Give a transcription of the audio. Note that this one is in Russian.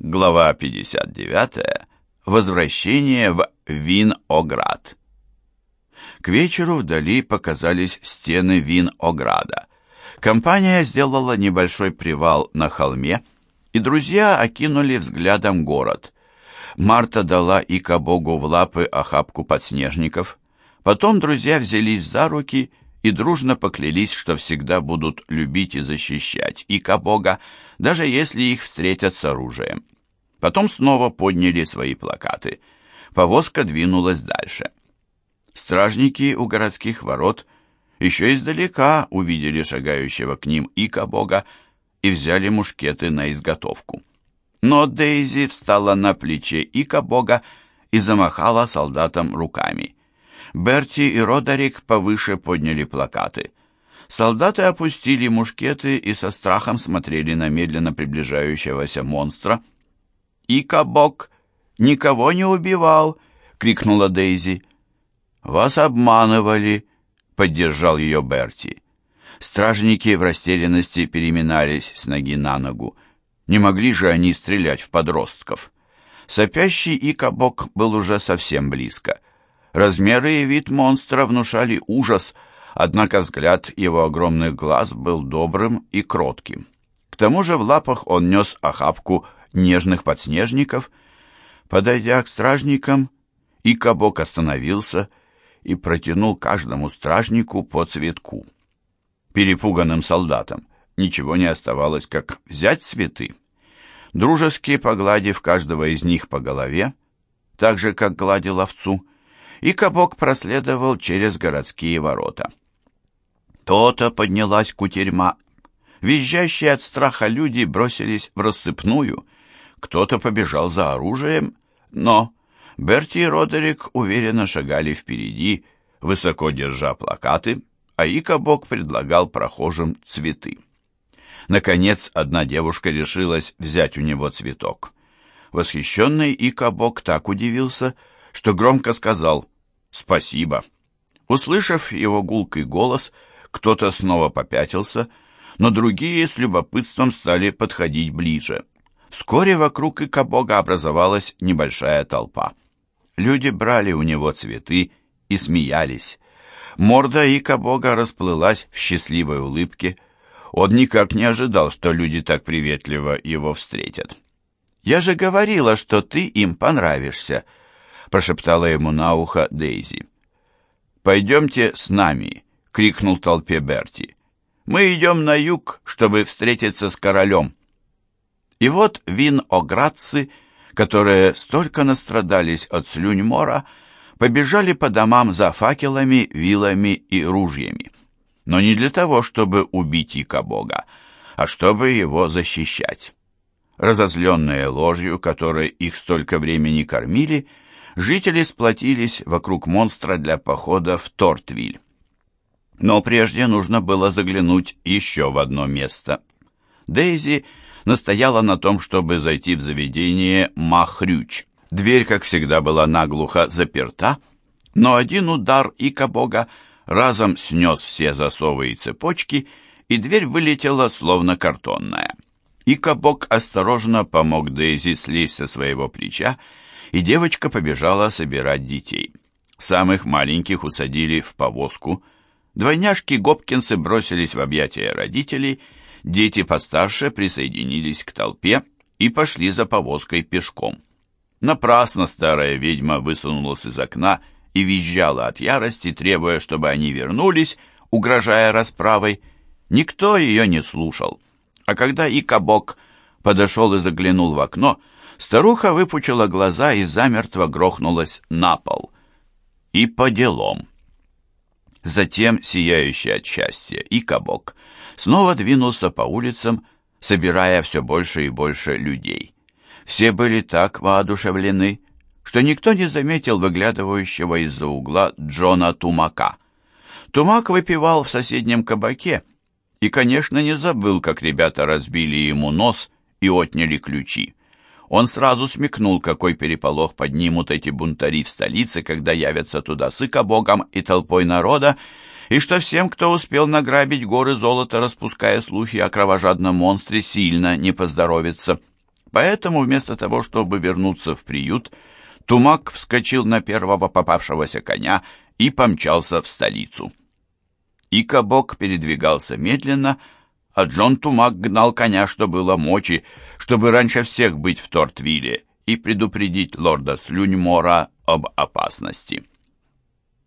Глава 59. Возвращение в Вин-Оград. К вечеру вдали показались стены Вин-Ограда. Компания сделала небольшой привал на холме, и друзья окинули взглядом город. Марта дала Ика-богу в лапы охапку подснежников. Потом друзья взялись за руки и дружно поклялись, что всегда будут любить и защищать Ика-бога, даже если их встретят с оружием. Потом снова подняли свои плакаты. Повозка двинулась дальше. Стражники у городских ворот еще издалека увидели шагающего к ним Ика-бога и взяли мушкеты на изготовку. Но Дейзи встала на плече Ика-бога и замахала солдатам руками. Берти и Родерик повыше подняли плакаты. Солдаты опустили мушкеты и со страхом смотрели на медленно приближающегося монстра. «Ика-бог никого не убивал!» — крикнула Дейзи. «Вас обманывали!» — поддержал ее Берти. Стражники в растерянности переминались с ноги на ногу. Не могли же они стрелять в подростков. Сопящий Ика-бог был уже совсем близко. Размеры и вид монстра внушали ужас — однако взгляд его огромных глаз был добрым и кротким. К тому же в лапах он нес охапку нежных подснежников. Подойдя к стражникам, и кабок остановился и протянул каждому стражнику по цветку. Перепуганным солдатам ничего не оставалось, как взять цветы. Дружески погладив каждого из них по голове, так же, как гладил овцу, и кабок проследовал через городские ворота. То-то поднялась кутерьма. Визжащие от страха люди бросились в рассыпную. Кто-то побежал за оружием, но Берти и Родерик уверенно шагали впереди, высоко держа плакаты, а Икабок предлагал прохожим цветы. Наконец, одна девушка решилась взять у него цветок. Восхищенный Икабок так удивился, что громко сказал «Спасибо». Услышав его гулкий голос, кто-то снова попятился, но другие с любопытством стали подходить ближе. Вскоре вокруг Икабога образовалась небольшая толпа. Люди брали у него цветы и смеялись. Морда Икабога расплылась в счастливой улыбке. Он никак не ожидал, что люди так приветливо его встретят. «Я же говорила, что ты им понравишься», — прошептала ему на ухо Дейзи. «Пойдемте с нами», — крикнул толпе Берти. «Мы идем на юг, чтобы встретиться с королем». И вот вин-оградцы, которые столько настрадались от слюнь мора, побежали по домам за факелами, вилами и ружьями. Но не для того, чтобы убить Ика-бога, а чтобы его защищать. Разозленные ложью, которой их столько времени кормили, жители сплотились вокруг монстра для похода в Тортвиль. Но прежде нужно было заглянуть еще в одно место. Дейзи настояла на том, чтобы зайти в заведение Махрюч. Дверь, как всегда, была наглухо заперта, но один удар Ика-бога разом снес все засовы и цепочки, и дверь вылетела, словно картонная. Ика-бог осторожно помог Дейзи слезть со своего плеча, и девочка побежала собирать детей. Самых маленьких усадили в повозку – Двойняшки Гопкинсы бросились в объятия родителей, дети постарше присоединились к толпе и пошли за повозкой пешком. Напрасно старая ведьма высунулась из окна и визжала от ярости, требуя, чтобы они вернулись, угрожая расправой. Никто ее не слушал. А когда Икабок подошел и заглянул в окно, старуха выпучила глаза и замертво грохнулась на пол. И по делам. Затем, сияющий от счастья, и кабок снова двинулся по улицам, собирая все больше и больше людей. Все были так воодушевлены, что никто не заметил выглядывающего из-за угла Джона Тумака. Тумак выпивал в соседнем кабаке и, конечно, не забыл, как ребята разбили ему нос и отняли ключи. Он сразу смекнул, какой переполох поднимут эти бунтари в столице, когда явятся туда с богом и толпой народа, и что всем, кто успел награбить горы золота, распуская слухи о кровожадном монстре, сильно не поздоровится. Поэтому вместо того, чтобы вернуться в приют, Тумак вскочил на первого попавшегося коня и помчался в столицу. Икабок передвигался медленно, а Джон Тумак гнал коня, что было мочи, чтобы раньше всех быть в Тортвилле и предупредить лорда Слюньмора об опасности.